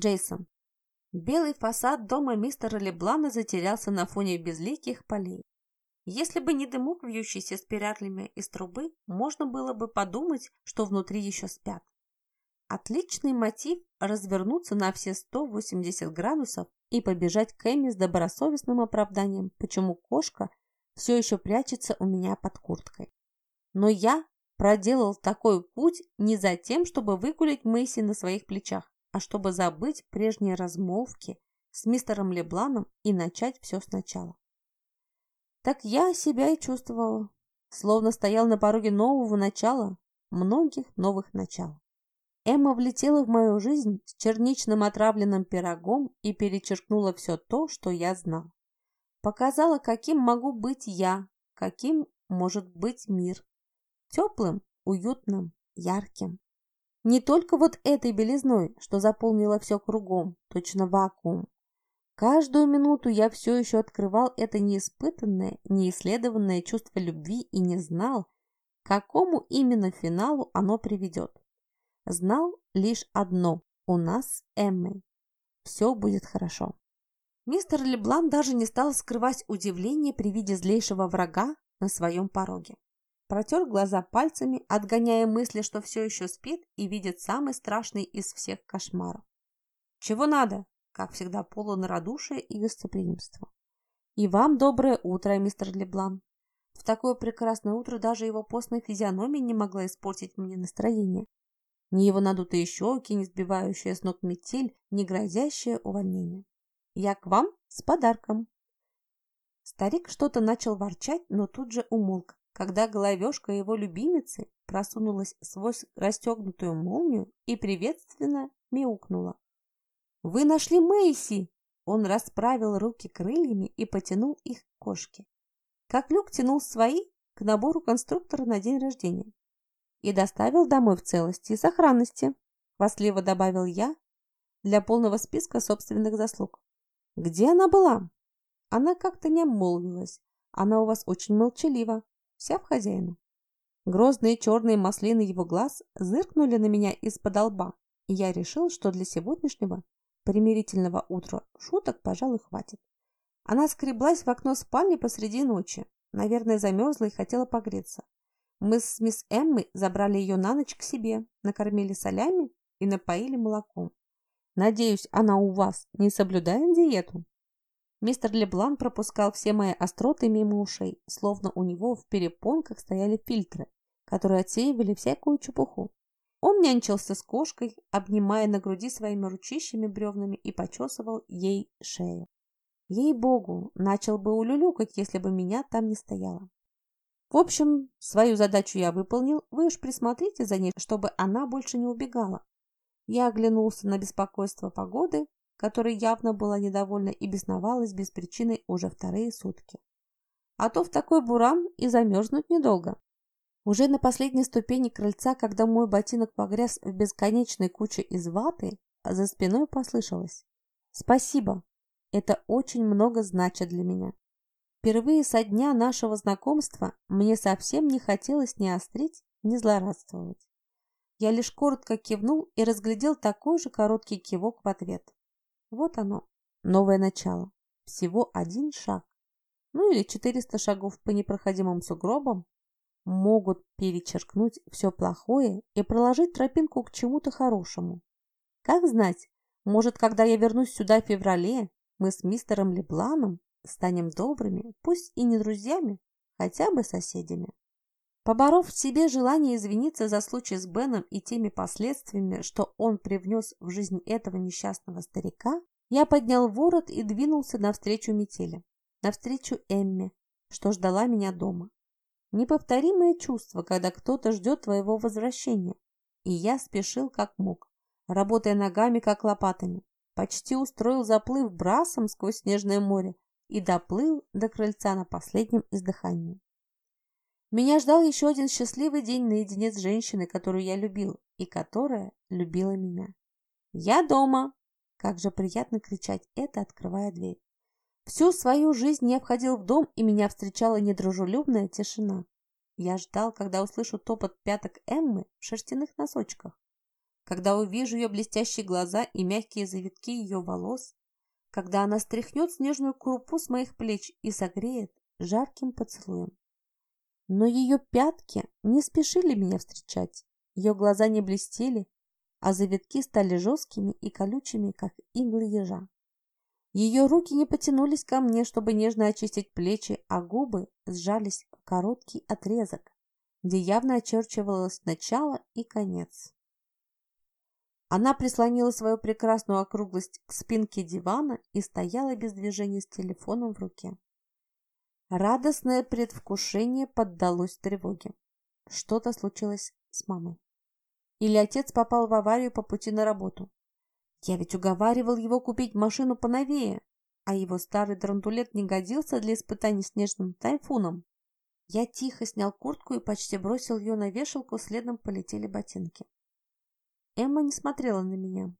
Джейсон. Белый фасад дома мистера Леблана затерялся на фоне безликих полей. Если бы не дымок, вьющийся спиральными из трубы, можно было бы подумать, что внутри еще спят. Отличный мотив развернуться на все 180 градусов и побежать к Эми с добросовестным оправданием, почему кошка все еще прячется у меня под курткой. Но я проделал такой путь не за тем, чтобы выгулять Мэйси на своих плечах, а чтобы забыть прежние размолвки с мистером Лебланом и начать все сначала. Так я себя и чувствовала, словно стоял на пороге нового начала, многих новых начал. Эмма влетела в мою жизнь с черничным отравленным пирогом и перечеркнула все то, что я знал. Показала, каким могу быть я, каким может быть мир. Теплым, уютным, ярким. Не только вот этой белизной, что заполнила все кругом, точно вакуум, Каждую минуту я все еще открывал это неиспытанное, неисследованное чувство любви и не знал, к какому именно финалу оно приведет. Знал лишь одно – у нас с Эммой. Все будет хорошо. Мистер Леблан даже не стал скрывать удивление при виде злейшего врага на своем пороге. Протер глаза пальцами, отгоняя мысли, что все еще спит и видит самый страшный из всех кошмаров. «Чего надо?» как всегда, полон радушия и гостеприимства. И вам доброе утро, мистер Леблан. В такое прекрасное утро даже его постная физиономия не могла испортить мне настроение. Ни его надутые щеки, не сбивающая с ног метель, не грозящее увольнение. Я к вам с подарком. Старик что-то начал ворчать, но тут же умолк, когда головешка его любимицы просунулась сквозь расстегнутую молнию и приветственно мяукнула. «Вы нашли Мэйси!» Он расправил руки крыльями и потянул их к кошке. Как Люк тянул свои к набору конструктора на день рождения. И доставил домой в целости и сохранности, хвастливо добавил я для полного списка собственных заслуг. Где она была? Она как-то не обмолвилась. Она у вас очень молчалива, вся в хозяину. Грозные черные маслины его глаз зыркнули на меня из-под лба, и я решил, что для сегодняшнего примирительного утра шуток, пожалуй, хватит. Она скреблась в окно спальни посреди ночи. Наверное, замерзла и хотела погреться. Мы с мисс Эммой забрали ее на ночь к себе, накормили солями и напоили молоком. Надеюсь, она у вас не соблюдает диету? Мистер Леблан пропускал все мои остроты мимо ушей, словно у него в перепонках стояли фильтры, которые отсеивали всякую чепуху. Он нянчился с кошкой, обнимая на груди своими ручищами бревнами и почесывал ей шею. Ей-богу, начал бы улюлюкать, если бы меня там не стояло. В общем, свою задачу я выполнил, вы уж присмотрите за ней, чтобы она больше не убегала. Я оглянулся на беспокойство погоды, которой явно была недовольна и бесновалась без причины уже вторые сутки. А то в такой буран и замерзнуть недолго. Уже на последней ступени крыльца, когда мой ботинок погряз в бесконечной куче из ваты, за спиной послышалось «Спасибо, это очень много значит для меня». Впервые со дня нашего знакомства мне совсем не хотелось ни острить, ни злорадствовать. Я лишь коротко кивнул и разглядел такой же короткий кивок в ответ. Вот оно, новое начало. Всего один шаг. Ну или 400 шагов по непроходимым сугробам, могут перечеркнуть все плохое и проложить тропинку к чему-то хорошему. Как знать, может, когда я вернусь сюда в феврале, мы с мистером Лебланом станем добрыми, пусть и не друзьями, хотя бы соседями. Поборов в себе желание извиниться за случай с Беном и теми последствиями, что он привнес в жизнь этого несчастного старика, я поднял ворот и двинулся навстречу метели, навстречу Эмме, что ждала меня дома. Неповторимое чувство, когда кто-то ждет твоего возвращения. И я спешил как мог, работая ногами как лопатами. Почти устроил заплыв брасом сквозь снежное море и доплыл до крыльца на последнем издыхании. Меня ждал еще один счастливый день наедине с женщиной, которую я любил и которая любила меня. «Я дома!» Как же приятно кричать это, открывая дверь. Всю свою жизнь я входил в дом, и меня встречала недружелюбная тишина. Я ждал, когда услышу топот пяток Эммы в шерстяных носочках, когда увижу ее блестящие глаза и мягкие завитки ее волос, когда она стряхнет снежную крупу с моих плеч и согреет жарким поцелуем. Но ее пятки не спешили меня встречать, ее глаза не блестели, а завитки стали жесткими и колючими, как иглы ежа. Ее руки не потянулись ко мне, чтобы нежно очистить плечи, а губы сжались в короткий отрезок, где явно очерчивалось начало и конец. Она прислонила свою прекрасную округлость к спинке дивана и стояла без движения с телефоном в руке. Радостное предвкушение поддалось тревоге. Что-то случилось с мамой. Или отец попал в аварию по пути на работу. Я ведь уговаривал его купить машину поновее, а его старый драндулет не годился для испытаний снежным тайфуном. Я тихо снял куртку и почти бросил ее на вешалку, следом полетели ботинки. Эмма не смотрела на меня.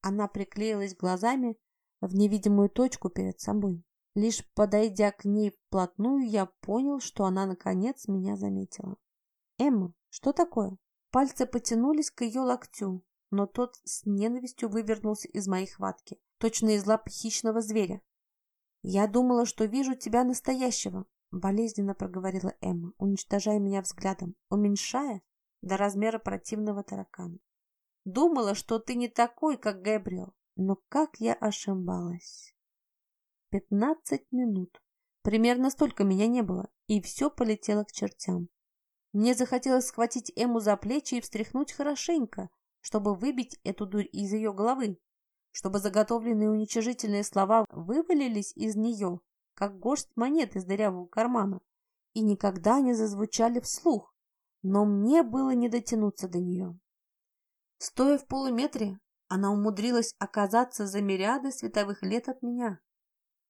Она приклеилась глазами в невидимую точку перед собой. Лишь подойдя к ней вплотную, я понял, что она наконец меня заметила. «Эмма, что такое?» Пальцы потянулись к ее локтю, но тот с ненавистью вывернулся из моей хватки, точно из лап хищного зверя. «Я думала, что вижу тебя настоящего», — болезненно проговорила Эмма, уничтожая меня взглядом, уменьшая до размера противного таракана. Думала, что ты не такой, как Гэбриэл. Но как я ошибалась. Пятнадцать минут. Примерно столько меня не было, и все полетело к чертям. Мне захотелось схватить Эму за плечи и встряхнуть хорошенько, чтобы выбить эту дурь из ее головы, чтобы заготовленные уничижительные слова вывалились из нее, как горсть монет из дырявого кармана, и никогда не зазвучали вслух, но мне было не дотянуться до нее. Стоя в полуметре, она умудрилась оказаться за мириады световых лет от меня.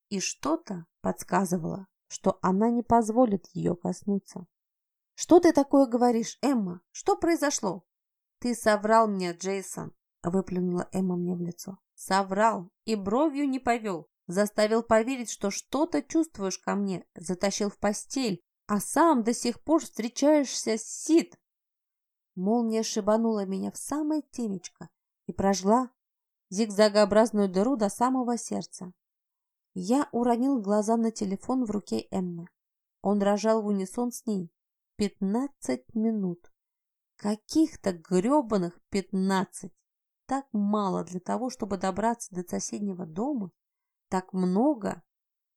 И что-то подсказывало, что она не позволит ее коснуться. «Что ты такое говоришь, Эмма? Что произошло?» «Ты соврал мне, Джейсон», — выплюнула Эмма мне в лицо. «Соврал и бровью не повел. Заставил поверить, что что-то чувствуешь ко мне, затащил в постель, а сам до сих пор встречаешься с Сид. Молния шибанула меня в самое темечко и прожгла зигзагообразную дыру до самого сердца. Я уронил глаза на телефон в руке Эммы. Он дрожал в унисон с ней. Пятнадцать минут. Каких-то гребаных пятнадцать. Так мало для того, чтобы добраться до соседнего дома. Так много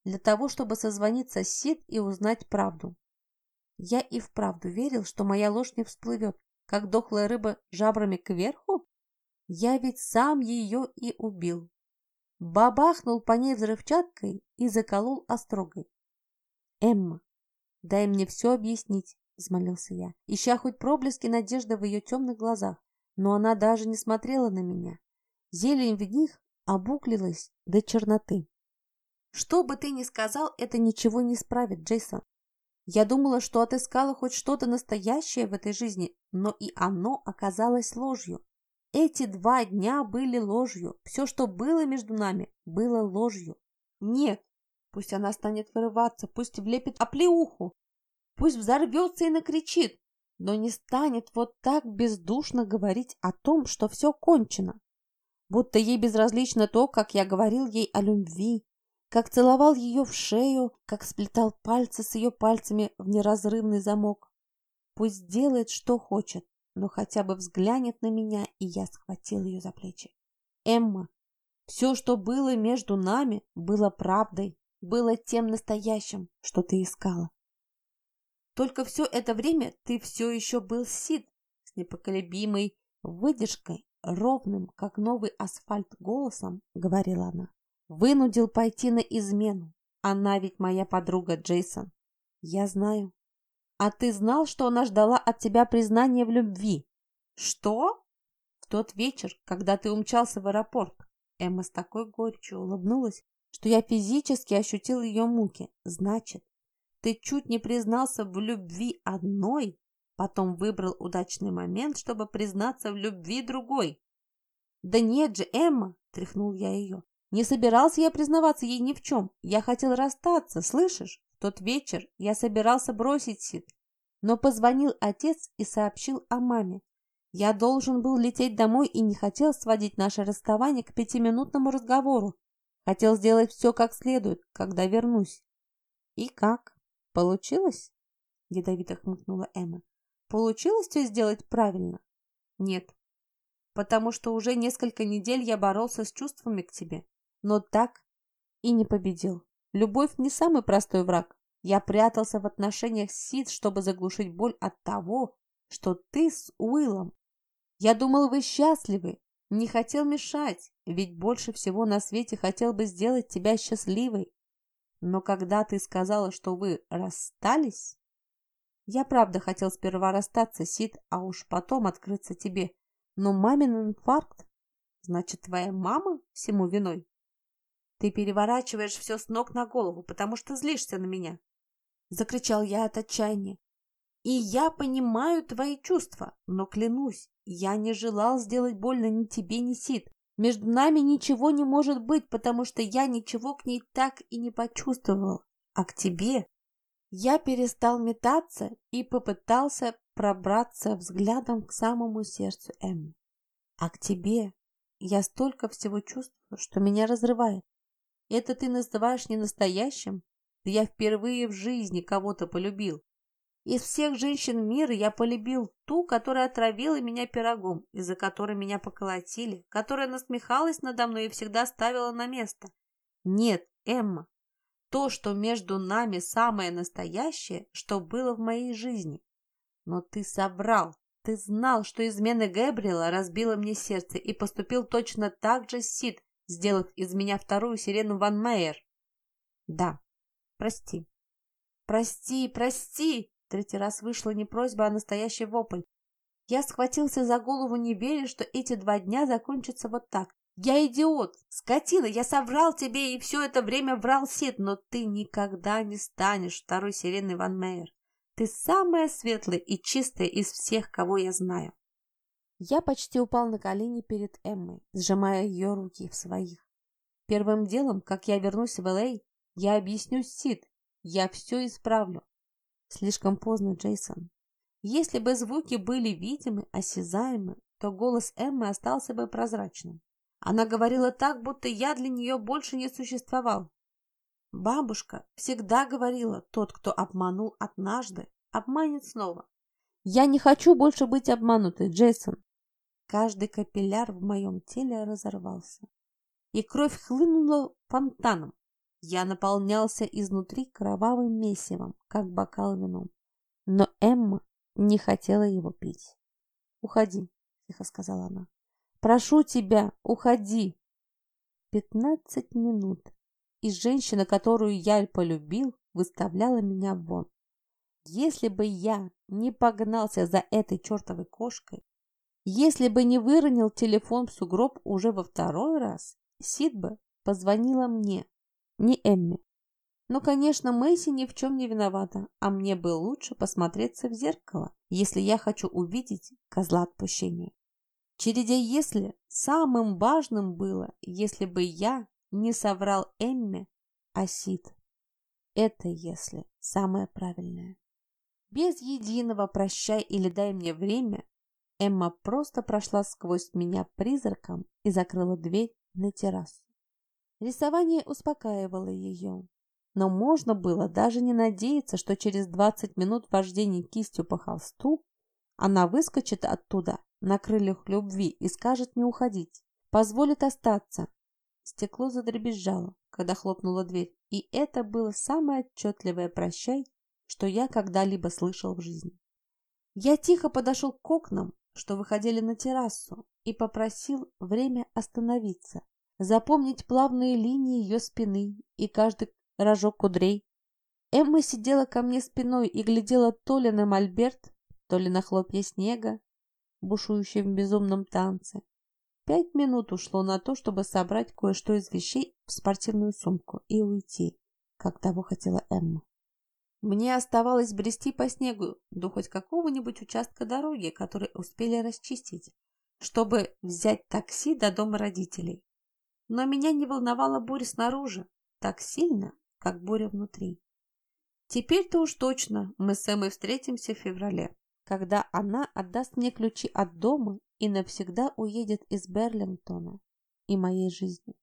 для того, чтобы созвониться с Сид и узнать правду. Я и вправду верил, что моя ложь не всплывет, как дохлая рыба жабрами кверху? Я ведь сам ее и убил. Бабахнул по ней взрывчаткой и заколол острогой. «Эмма, дай мне все объяснить», — взмолился я, ища хоть проблески надежды в ее темных глазах, но она даже не смотрела на меня. Зелень в них обуклилась до черноты. «Что бы ты ни сказал, это ничего не исправит, Джейсон. Я думала, что отыскала хоть что-то настоящее в этой жизни, но и оно оказалось ложью. Эти два дня были ложью. Все, что было между нами, было ложью. Нет, пусть она станет вырываться, пусть влепит оплеуху, пусть взорвется и накричит, но не станет вот так бездушно говорить о том, что все кончено. Будто ей безразлично то, как я говорил ей о любви, как целовал ее в шею, как сплетал пальцы с ее пальцами в неразрывный замок. Пусть делает, что хочет, но хотя бы взглянет на меня, и я схватил ее за плечи. Эмма, все, что было между нами, было правдой, было тем настоящим, что ты искала. Только все это время ты все еще был Сид, с непоколебимой выдержкой, ровным, как новый асфальт, голосом, говорила она. Вынудил пойти на измену. Она ведь моя подруга, Джейсон. Я знаю. А ты знал, что она ждала от тебя признания в любви? Что? В тот вечер, когда ты умчался в аэропорт. Эмма с такой горечью улыбнулась, что я физически ощутил ее муки. Значит, ты чуть не признался в любви одной, потом выбрал удачный момент, чтобы признаться в любви другой. Да нет же, Эмма, тряхнул я ее. Не собирался я признаваться ей ни в чем. Я хотел расстаться, слышишь? Тот вечер я собирался бросить Сид. Но позвонил отец и сообщил о маме. Я должен был лететь домой и не хотел сводить наше расставание к пятиминутному разговору. Хотел сделать все как следует, когда вернусь. И как? Получилось? Ядовито хмыкнула Эмма. Получилось все сделать правильно? Нет. Потому что уже несколько недель я боролся с чувствами к тебе. Но так и не победил. Любовь не самый простой враг. Я прятался в отношениях с Сид, чтобы заглушить боль от того, что ты с Уиллом. Я думал, вы счастливы. Не хотел мешать, ведь больше всего на свете хотел бы сделать тебя счастливой. Но когда ты сказала, что вы расстались... Я правда хотел сперва расстаться, Сид, а уж потом открыться тебе. Но мамин инфаркт... Значит, твоя мама всему виной? Ты переворачиваешь все с ног на голову, потому что злишься на меня. Закричал я от отчаяния. И я понимаю твои чувства, но клянусь, я не желал сделать больно ни тебе, ни Сид. Между нами ничего не может быть, потому что я ничего к ней так и не почувствовал. А к тебе? Я перестал метаться и попытался пробраться взглядом к самому сердцу Эммы. А к тебе я столько всего чувствую, что меня разрывает. Это ты называешь не настоящим? Да я впервые в жизни кого-то полюбил. Из всех женщин мира я полюбил ту, которая отравила меня пирогом, из-за которой меня поколотили, которая насмехалась надо мной и всегда ставила на место. Нет, Эмма, то, что между нами самое настоящее, что было в моей жизни. Но ты собрал, ты знал, что измена Гэбриэла разбила мне сердце и поступил точно так же Сид, сделав из меня вторую сирену Ван Мейер. Да, прости. Прости, прости! Третий раз вышла не просьба, а настоящий вопль. Я схватился за голову, не веря, что эти два дня закончатся вот так. Я идиот, скотина, я соврал тебе и все это время врал Сид, но ты никогда не станешь второй сиреной Ван Мейер. Ты самая светлая и чистая из всех, кого я знаю. Я почти упал на колени перед Эммой, сжимая ее руки в своих. Первым делом, как я вернусь в Л.А., я объясню Сид, я все исправлю. Слишком поздно, Джейсон. Если бы звуки были видимы, осязаемы, то голос Эммы остался бы прозрачным. Она говорила так, будто я для нее больше не существовал. Бабушка всегда говорила, тот, кто обманул однажды, обманет снова. Я не хочу больше быть обманутой, Джейсон. Каждый капилляр в моем теле разорвался, и кровь хлынула фонтаном. Я наполнялся изнутри кровавым месивом, как бокал вином. Но Эмма не хотела его пить. «Уходи», — тихо сказала она. «Прошу тебя, уходи!» Пятнадцать минут, и женщина, которую я полюбил, выставляла меня вон. Если бы я не погнался за этой чертовой кошкой, если бы не выронил телефон в сугроб уже во второй раз, Сид бы позвонила мне, не Эмми. Но, конечно, Мэйси ни в чем не виновата, а мне бы лучше посмотреться в зеркало, если я хочу увидеть козла отпущения. Череде «если» самым важным было, если бы я не соврал Эмме, а Сид. Это «если» самое правильное. Без единого «прощай» или «дай мне время» Эмма просто прошла сквозь меня призраком и закрыла дверь на террасу. Рисование успокаивало ее, но можно было даже не надеяться, что через 20 минут вождения кистью по холсту она выскочит оттуда на крыльях любви и скажет не уходить, позволит остаться. Стекло задребезжало, когда хлопнула дверь, и это было самое отчетливое прощай, что я когда-либо слышал в жизни. Я тихо подошел к окнам, что выходили на террасу, и попросил время остановиться, запомнить плавные линии ее спины и каждый рожок кудрей. Эмма сидела ко мне спиной и глядела то ли на мольберт, то ли на хлопья снега, бушующие в безумном танце. Пять минут ушло на то, чтобы собрать кое-что из вещей в спортивную сумку и уйти, как того хотела Эмма. Мне оставалось брести по снегу до хоть какого-нибудь участка дороги, который успели расчистить, чтобы взять такси до дома родителей. Но меня не волновала буря снаружи так сильно, как буря внутри. Теперь-то уж точно мы с Эммой встретимся в феврале, когда она отдаст мне ключи от дома и навсегда уедет из Берлингтона и моей жизни.